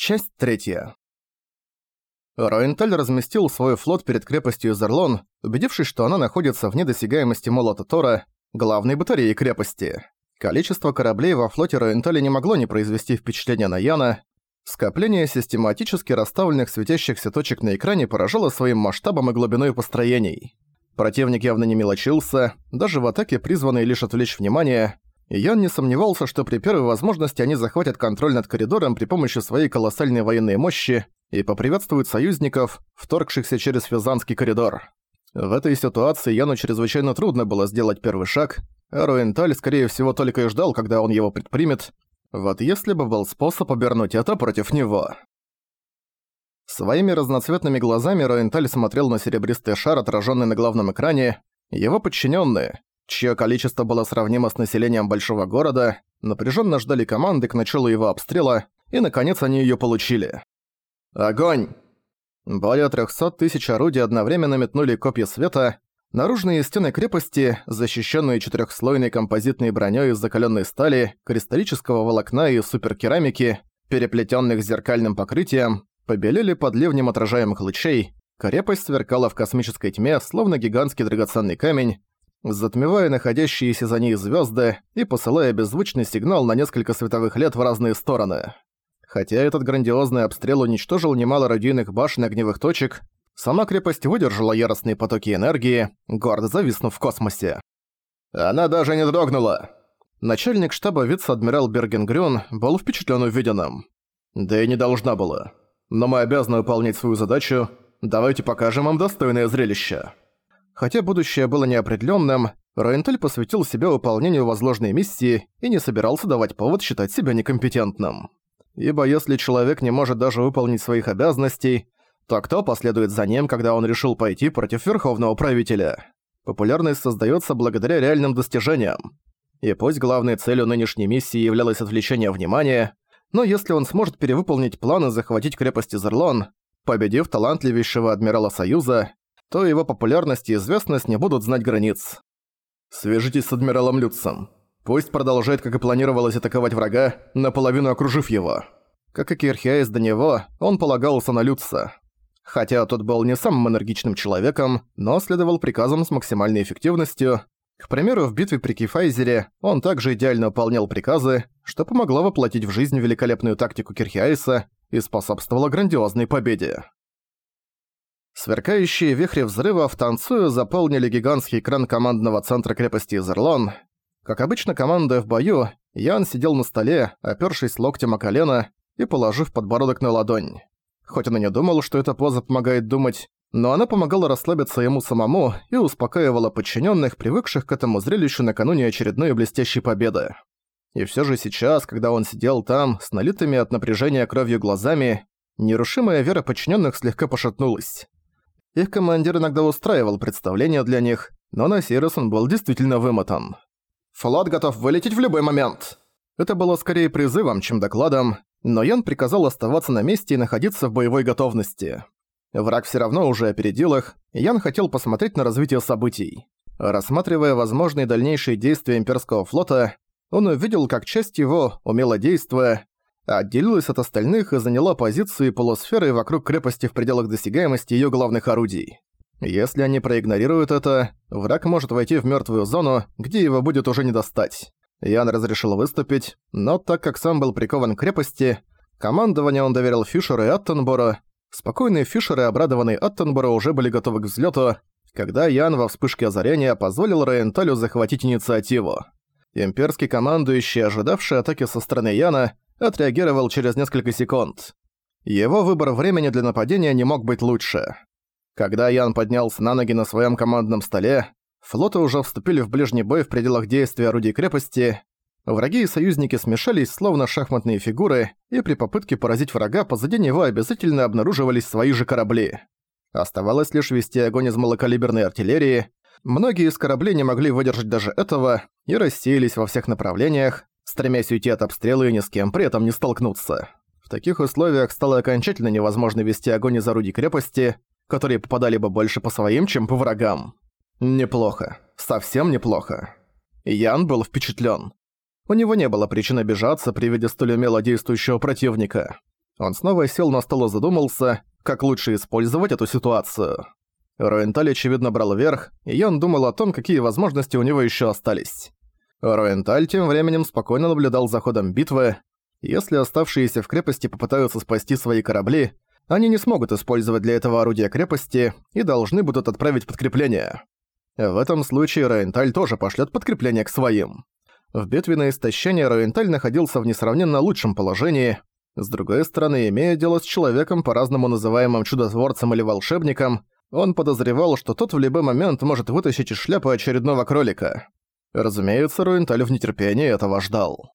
Часть третья. Роенталь разместил свой флот перед крепостью Зерлон, убедившись, что она находится в недосягаемости молота Тора, главной батареи крепости. Количество кораблей во флоте Роенталя не могло не произвести впечатления на Яна. Скопление систематически расставленных светящихся точек на экране поражало своим масштабом и глубиной построений. Противник явно не мелочился, даже в атаке, призванной лишь отвлечь внимание, Ян не сомневался, что при первой возможности они захватят контроль над коридором при помощи своей колоссальной военной мощи и поприветствуют союзников, вторгшихся через Физанский коридор. В этой ситуации Яну чрезвычайно трудно было сделать первый шаг, а Руенталь, скорее всего, только и ждал, когда он его предпримет. Вот если бы был способ обернуть это против него. Своими разноцветными глазами Руенталь смотрел на серебристый шар, отраженный на главном экране. Его подчиненные, чье количество было сравнимо с населением большого города, напряженно ждали команды к началу его обстрела, и, наконец, они ее получили. «Огонь!» Более 300 тысяч орудий одновременно метнули копья света. Наружные стены крепости, защищенные четырехслойной композитной броней из закаленной стали, кристаллического волокна и суперкерамики, переплетенных зеркальным покрытием, побелели под ливнем отражаемых лучей. Крепость сверкала в космической тьме, словно гигантский драгоценный камень, затмевая находящиеся за ней звезды и посылая беззвучный сигнал на несколько световых лет в разные стороны. Хотя этот грандиозный обстрел уничтожил немало радийных башен и огневых точек, сама крепость выдержала яростные потоки энергии, гордо зависнув в космосе. Она даже не дрогнула. Начальник штаба вице-адмирал Бергенгрюн был впечатлен увиденным. Да и не должна была. Но мы обязаны выполнять свою задачу. Давайте покажем им достойное зрелище. Хотя будущее было неопределенным, Райнтель посвятил себя выполнению возложенной миссии и не собирался давать повод считать себя некомпетентным. Ибо если человек не может даже выполнить своих обязанностей, то кто последует за ним, когда он решил пойти против Верховного Правителя? Популярность создается благодаря реальным достижениям. И пусть главной целью нынешней миссии являлось отвлечение внимания, но если он сможет перевыполнить планы захватить крепость Изерлон, победив талантливейшего адмирала Союза, то его популярность и известность не будут знать границ. Свяжитесь с адмиралом Люцем. Пусть продолжает, как и планировалось, атаковать врага, наполовину окружив его. Как и Кирхиаис до него, он полагался на Люца. Хотя тот был не самым энергичным человеком, но следовал приказам с максимальной эффективностью. К примеру, в битве при Кефайзере он также идеально выполнял приказы, что помогло воплотить в жизнь великолепную тактику Кирхиаиса и способствовало грандиозной победе. Сверкающие вихри взрывов, танцуя, заполнили гигантский экран командного центра крепости Изерлон. Как обычно, командуя в бою, Ян сидел на столе, опёршись локтем о колено и положив подбородок на ладонь. Хоть он и не думал, что эта поза помогает думать, но она помогала расслабиться ему самому и успокаивала подчиненных, привыкших к этому зрелищу накануне очередной блестящей победы. И все же сейчас, когда он сидел там, с налитыми от напряжения кровью глазами, нерушимая вера подчиненных слегка пошатнулась. Их командир иногда устраивал представления для них, но на сей раз он был действительно вымотан. «Флот готов вылететь в любой момент!» Это было скорее призывом, чем докладом, но Ян приказал оставаться на месте и находиться в боевой готовности. Враг все равно уже опередил их, и Ян хотел посмотреть на развитие событий. Рассматривая возможные дальнейшие действия имперского флота, он увидел, как часть его, умело действуя, отделилась от остальных и заняла позиции полусферы вокруг крепости в пределах досягаемости её главных орудий. Если они проигнорируют это, враг может войти в мёртвую зону, где его будет уже не достать. Ян разрешил выступить, но так как сам был прикован к крепости, командование он доверил Фишеру и Аттенбору. Спокойные Фишер и обрадованный Аттенборо уже были готовы к взлёту, когда Ян во вспышке озарения позволил Рейнталю захватить инициативу. Имперский командующий, ожидавший атаки со стороны Яна, отреагировал через несколько секунд. Его выбор времени для нападения не мог быть лучше. Когда Ян поднялся на ноги на своем командном столе, флоты уже вступили в ближний бой в пределах действия орудий крепости, враги и союзники смешались словно шахматные фигуры, и при попытке поразить врага позади него обязательно обнаруживались свои же корабли. Оставалось лишь вести огонь из малокалиберной артиллерии, многие из кораблей не могли выдержать даже этого и рассеялись во всех направлениях, стремясь уйти от обстрела и ни с кем при этом не столкнуться. В таких условиях стало окончательно невозможно вести огонь из орудий крепости, которые попадали бы больше по своим, чем по врагам. Неплохо. Совсем неплохо. Ян был впечатлен. У него не было причин обижаться при виде столь умело действующего противника. Он снова сел на стол и задумался, как лучше использовать эту ситуацию. Роенталь, очевидно, брал верх, и Ян думал о том, какие возможности у него еще остались. Роенталь тем временем спокойно наблюдал за ходом битвы. Если оставшиеся в крепости попытаются спасти свои корабли, они не смогут использовать для этого орудия крепости и должны будут отправить подкрепление. В этом случае Роенталь тоже пошлет подкрепление к своим. В битве на истощение Роенталь находился в несравненно лучшем положении. С другой стороны, имея дело с человеком, по-разному называемым чудотворцем или волшебником, он подозревал, что тот в любой момент может вытащить из шляпы очередного кролика. Разумеется, Руенталь в нетерпении этого ждал.